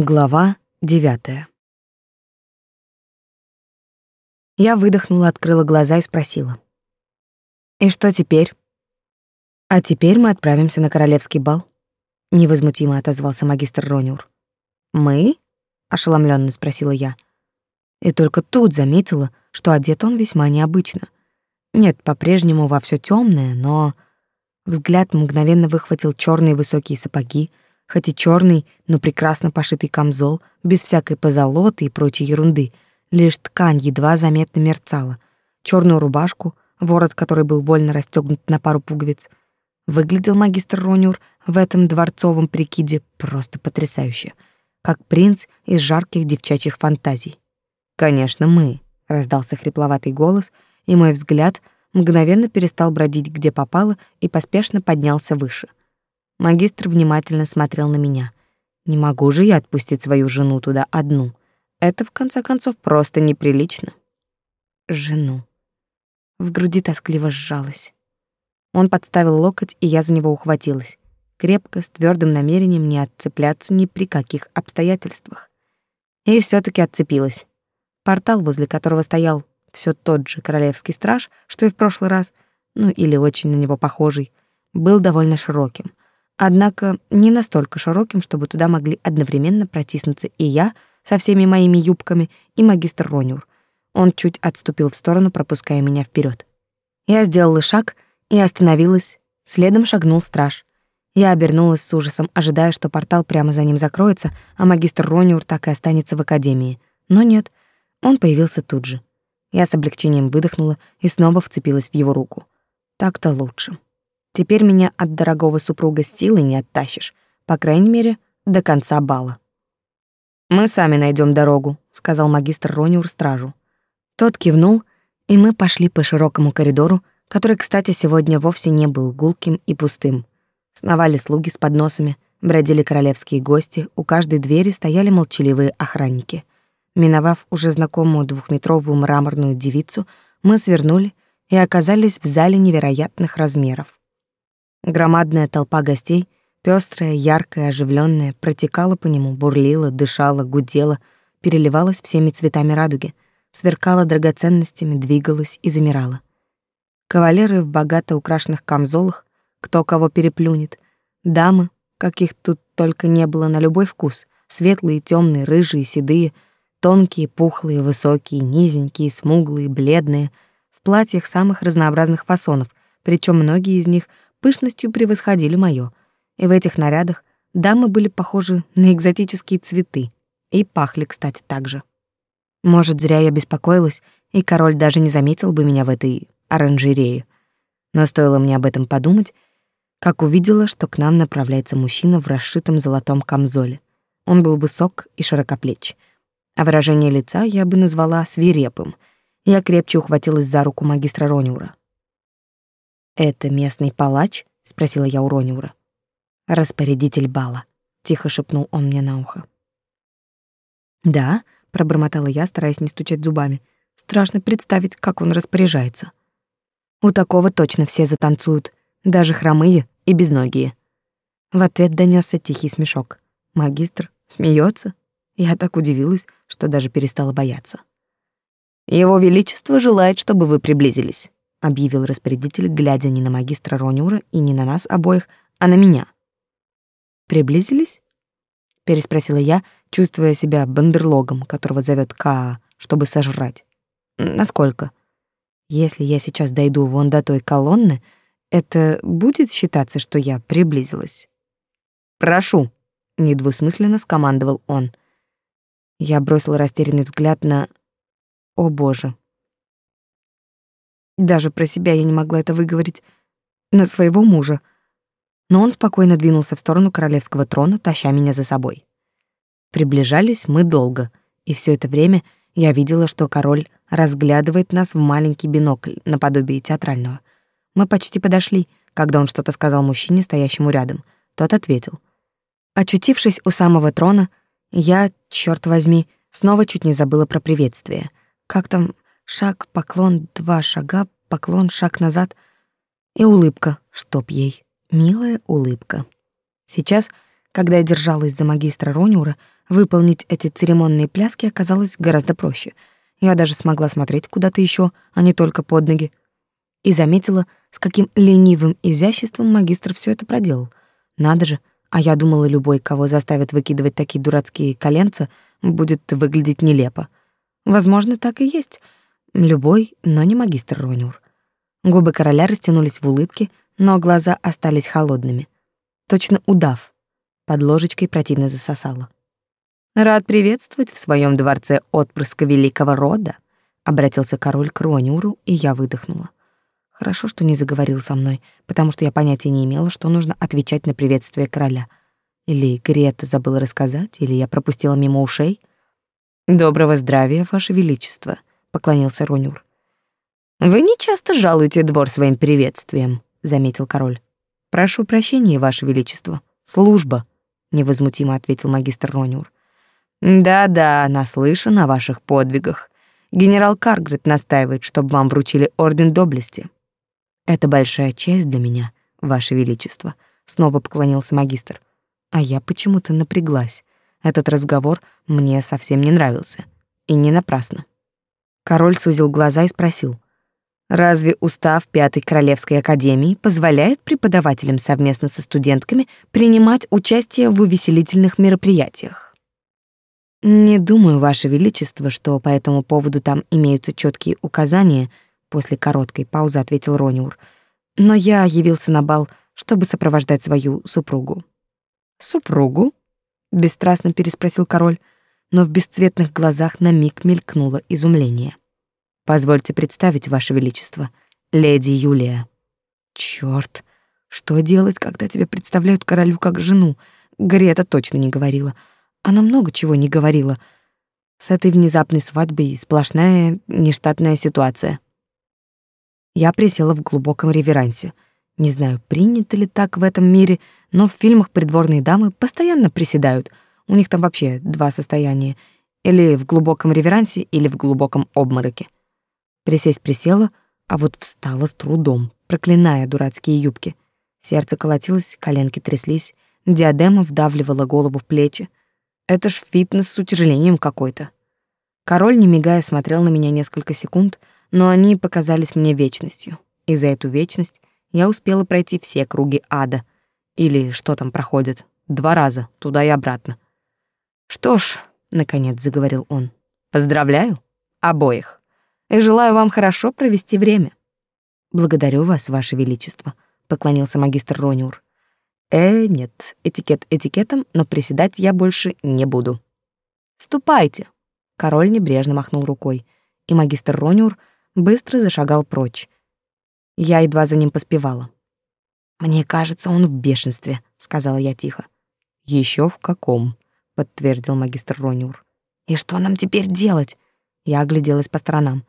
Глава девятая. Я выдохнула, открыла глаза и спросила. «И что теперь?» «А теперь мы отправимся на королевский бал», — невозмутимо отозвался магистр Рониур. «Мы?» — ошеломленно спросила я. И только тут заметила, что одет он весьма необычно. Нет, по-прежнему во все темное, но... Взгляд мгновенно выхватил черные высокие сапоги, хоть и черный, но прекрасно пошитый камзол, без всякой позолоты и прочей ерунды, лишь ткань едва заметно мерцала, черную рубашку, ворот которой был вольно расстегнут на пару пуговиц. Выглядел магистр Ронюр в этом дворцовом прикиде просто потрясающе, как принц из жарких девчачьих фантазий. «Конечно, мы», — раздался хрипловатый голос, и мой взгляд мгновенно перестал бродить где попало и поспешно поднялся выше. Магистр внимательно смотрел на меня. Не могу же я отпустить свою жену туда одну. Это, в конце концов, просто неприлично. Жену. В груди тоскливо сжалось. Он подставил локоть, и я за него ухватилась. Крепко, с твердым намерением не отцепляться ни при каких обстоятельствах. И все таки отцепилась. Портал, возле которого стоял все тот же королевский страж, что и в прошлый раз, ну или очень на него похожий, был довольно широким. Однако не настолько широким, чтобы туда могли одновременно протиснуться и я со всеми моими юбками, и магистр Ронюр. Он чуть отступил в сторону, пропуская меня вперед. Я сделала шаг и остановилась, следом шагнул страж. Я обернулась с ужасом, ожидая, что портал прямо за ним закроется, а магистр Ронюр так и останется в академии. Но нет, он появился тут же. Я с облегчением выдохнула и снова вцепилась в его руку. Так-то лучше. Теперь меня от дорогого супруга силой не оттащишь, по крайней мере, до конца бала. «Мы сами найдем дорогу», — сказал магистр Рониур стражу. Тот кивнул, и мы пошли по широкому коридору, который, кстати, сегодня вовсе не был гулким и пустым. Сновали слуги с подносами, бродили королевские гости, у каждой двери стояли молчаливые охранники. Миновав уже знакомую двухметровую мраморную девицу, мы свернули и оказались в зале невероятных размеров. Громадная толпа гостей, пестрая, яркая, оживленная, протекала по нему, бурлила, дышала, гудела, переливалась всеми цветами радуги, сверкала драгоценностями, двигалась и замирала. Кавалеры в богато украшенных камзолах, кто кого переплюнет, дамы, каких тут только не было на любой вкус, светлые, темные, рыжие, седые, тонкие, пухлые, высокие, низенькие, смуглые, бледные, в платьях самых разнообразных фасонов, причем многие из них пышностью превосходили моё, и в этих нарядах дамы были похожи на экзотические цветы и пахли, кстати, так же. Может, зря я беспокоилась, и король даже не заметил бы меня в этой оранжерее. Но стоило мне об этом подумать, как увидела, что к нам направляется мужчина в расшитом золотом камзоле. Он был высок и широкоплеч, а выражение лица я бы назвала свирепым. Я крепче ухватилась за руку магистра Рониура. «Это местный палач?» — спросила я у Рониура. «Распорядитель бала», — тихо шепнул он мне на ухо. «Да», — пробормотала я, стараясь не стучать зубами. «Страшно представить, как он распоряжается. У такого точно все затанцуют, даже хромые и безногие». В ответ донесся тихий смешок. Магистр смеется. Я так удивилась, что даже перестала бояться. «Его Величество желает, чтобы вы приблизились» объявил распорядитель, глядя не на магистра Ронюра и не на нас обоих, а на меня. Приблизились? переспросила я, чувствуя себя бандерлогом, которого зовет Каа, чтобы сожрать. Насколько? Если я сейчас дойду вон до той колонны, это будет считаться, что я приблизилась. Прошу, недвусмысленно скомандовал он. Я бросил растерянный взгляд на О, боже, даже про себя я не могла это выговорить. На своего мужа. Но он спокойно двинулся в сторону королевского трона, таща меня за собой. Приближались мы долго, и все это время я видела, что король разглядывает нас в маленький бинокль, наподобие театрального. Мы почти подошли, когда он что-то сказал мужчине, стоящему рядом. Тот ответил. Очутившись у самого трона, я, черт возьми, снова чуть не забыла про приветствие. Как там Шаг, поклон, два шага, поклон, шаг назад и улыбка, чтоб ей, милая улыбка. Сейчас Когда я держалась за магистра Рониура, выполнить эти церемонные пляски оказалось гораздо проще. Я даже смогла смотреть куда-то еще, а не только под ноги. И заметила, с каким ленивым изяществом магистр все это проделал. Надо же, а я думала, любой, кого заставят выкидывать такие дурацкие коленца, будет выглядеть нелепо. Возможно, так и есть. Любой, но не магистр Рониур. Губы короля растянулись в улыбке, но глаза остались холодными. Точно удав. Под ложечкой противно засосало. «Рад приветствовать в своем дворце отпрыска великого рода», — обратился король к Рониуру, и я выдохнула. Хорошо, что не заговорил со мной, потому что я понятия не имела, что нужно отвечать на приветствие короля. Или Грета забыла рассказать, или я пропустила мимо ушей. «Доброго здравия, ваше величество», — поклонился Рониур. «Вы не часто жалуете двор своим приветствием», — заметил король. «Прошу прощения, ваше величество. Служба», невозмутимо ответил магистр Рониур. Да-да, наслышан о ваших подвигах. Генерал Каргрет настаивает, чтобы вам вручили орден доблести. Это большая честь для меня, ваше величество, снова поклонился магистр. А я почему-то напряглась. Этот разговор мне совсем не нравился, и не напрасно. Король сузил глаза и спросил: Разве устав Пятой Королевской Академии позволяет преподавателям совместно со студентками принимать участие в увеселительных мероприятиях? Не думаю, Ваше Величество, что по этому поводу там имеются четкие указания, после короткой паузы ответил Рониур. Но я явился на бал, чтобы сопровождать свою супругу. Супругу? бесстрастно переспросил король, но в бесцветных глазах на миг мелькнуло изумление. Позвольте представить, Ваше Величество, леди Юлия. Чёрт, что делать, когда тебя представляют королю как жену? Грета точно не говорила. Она много чего не говорила. С этой внезапной свадьбой сплошная нештатная ситуация. Я присела в глубоком реверансе. Не знаю, принято ли так в этом мире, но в фильмах придворные дамы постоянно приседают. У них там вообще два состояния. Или в глубоком реверансе, или в глубоком обмороке. Присесть присела, а вот встала с трудом, проклиная дурацкие юбки. Сердце колотилось, коленки тряслись, диадема вдавливала голову в плечи. Это ж фитнес с утяжелением какой-то. Король, не мигая, смотрел на меня несколько секунд, но они показались мне вечностью. И за эту вечность я успела пройти все круги ада. Или что там проходит, два раза, туда и обратно. «Что ж», — наконец заговорил он, — «поздравляю обоих» и желаю вам хорошо провести время. Благодарю вас, ваше величество, поклонился магистр Рониур. Э, нет, этикет этикетом, но приседать я больше не буду. Ступайте. Король небрежно махнул рукой, и магистр Рониур быстро зашагал прочь. Я едва за ним поспевала. Мне кажется, он в бешенстве, сказала я тихо. Еще в каком? Подтвердил магистр Рониур. И что нам теперь делать? Я огляделась по сторонам.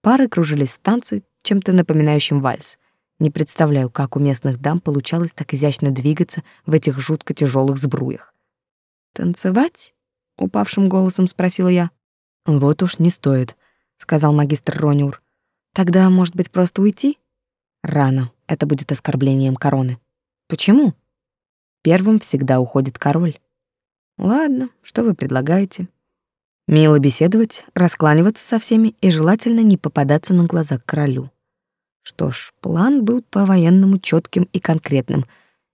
Пары кружились в танце, чем-то напоминающем вальс. Не представляю, как у местных дам получалось так изящно двигаться в этих жутко тяжелых сбруях. «Танцевать?» — упавшим голосом спросила я. «Вот уж не стоит», — сказал магистр Рониур. «Тогда, может быть, просто уйти?» «Рано. Это будет оскорблением короны». «Почему?» «Первым всегда уходит король». «Ладно, что вы предлагаете?» Мило беседовать, раскланиваться со всеми и желательно не попадаться на глаза королю. Что ж, план был по-военному четким и конкретным,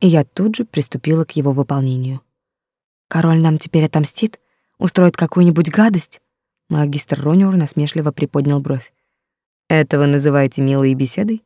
и я тут же приступила к его выполнению. Король нам теперь отомстит, устроит какую-нибудь гадость. Магистр Рониур насмешливо приподнял бровь. Это вы называете милой беседой?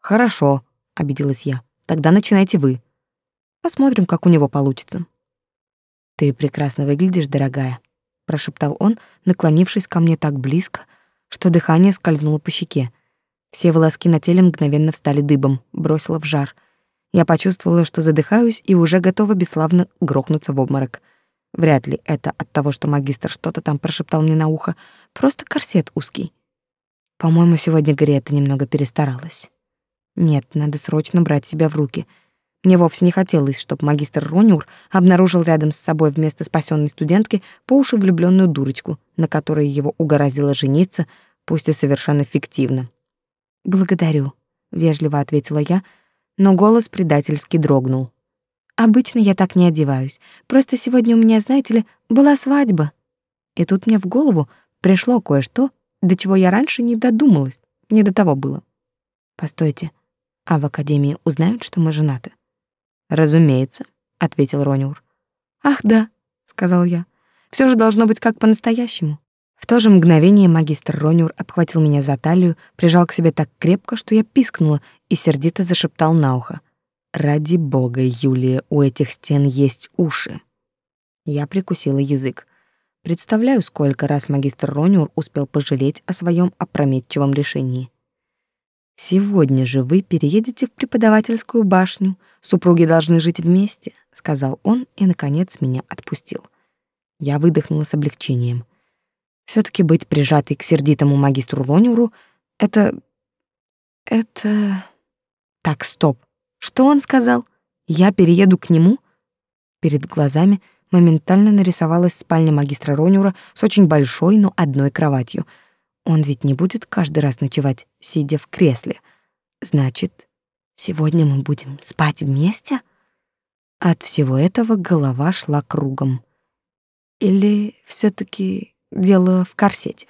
Хорошо, обиделась я. Тогда начинайте вы. Посмотрим, как у него получится. Ты прекрасно выглядишь, дорогая прошептал он, наклонившись ко мне так близко, что дыхание скользнуло по щеке. Все волоски на теле мгновенно встали дыбом, бросило в жар. Я почувствовала, что задыхаюсь и уже готова бесславно грохнуться в обморок. Вряд ли это от того, что магистр что-то там прошептал мне на ухо, просто корсет узкий. По-моему, сегодня Грета немного перестаралась. Нет, надо срочно брать себя в руки — мне вовсе не хотелось, чтобы магистр Рониур обнаружил рядом с собой вместо спасенной студентки по уши влюбленную дурочку, на которой его угораздило жениться, пусть и совершенно фиктивно. «Благодарю», — вежливо ответила я, но голос предательски дрогнул. Обычно я так не одеваюсь. Просто сегодня у меня, знаете ли, была свадьба. И тут мне в голову пришло кое-что, до чего я раньше не додумалась. Не до того было. Постойте, а в академии узнают, что мы женаты? Разумеется, ответил Рониур. Ах, да, сказал я. Все же должно быть как по-настоящему. В то же мгновение магистр Рониур обхватил меня за талию, прижал к себе так крепко, что я пискнула и сердито зашептал на ухо: "Ради бога, Юлия, у этих стен есть уши". Я прикусила язык. Представляю, сколько раз магистр Рониур успел пожалеть о своем опрометчивом решении. Сегодня же вы переедете в преподавательскую башню. Супруги должны жить вместе, сказал он и наконец меня отпустил. Я выдохнула с облегчением. все таки быть прижатой к сердитому магистру Ронюру это это Так, стоп. Что он сказал? Я перееду к нему? Перед глазами моментально нарисовалась спальня магистра Ронюра с очень большой, но одной кроватью — он ведь не будет каждый раз ночевать, сидя в кресле. Значит, сегодня мы будем спать вместе? От всего этого голова шла кругом. Или все таки дело в корсете?